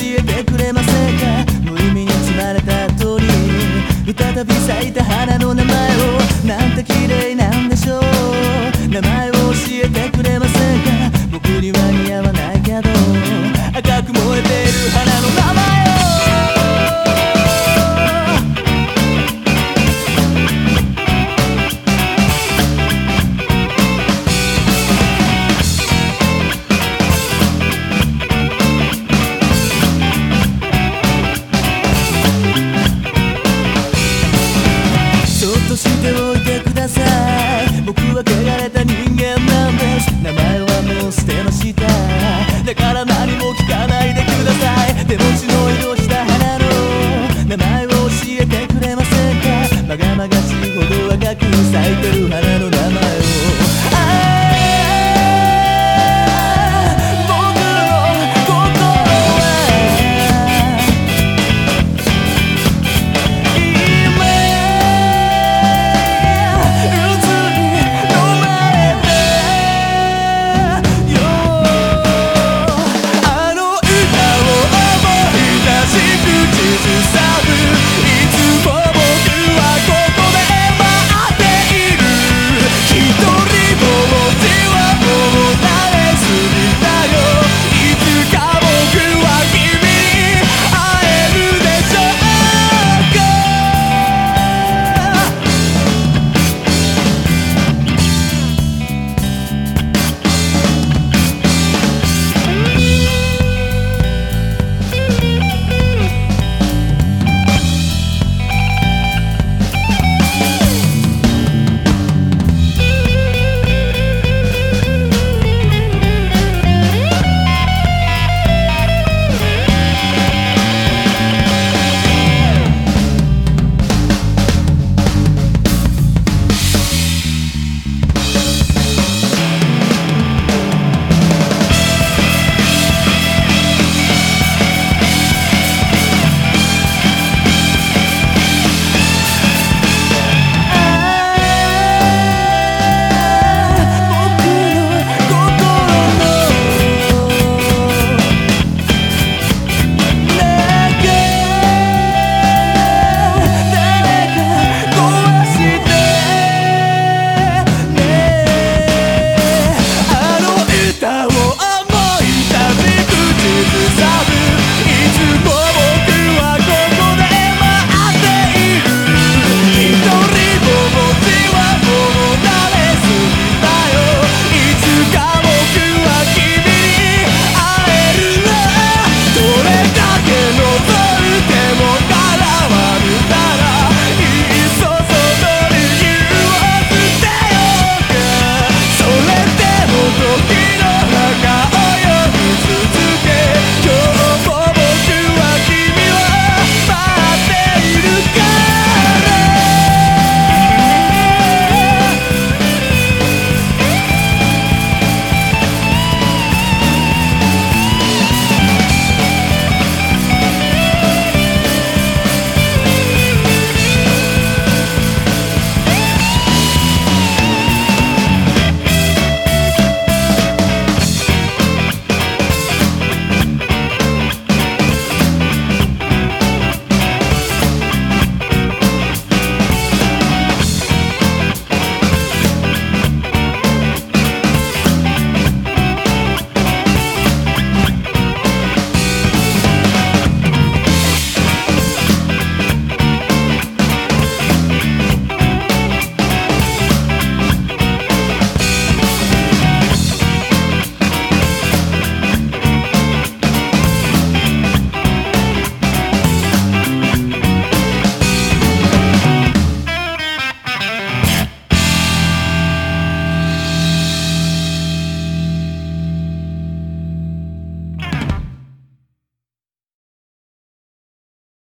えてくれませんか？無意味に積まれた鳥再び咲いた花の名前をなんて綺麗なんでしょう名前を教えてくれませんか？僕には似合う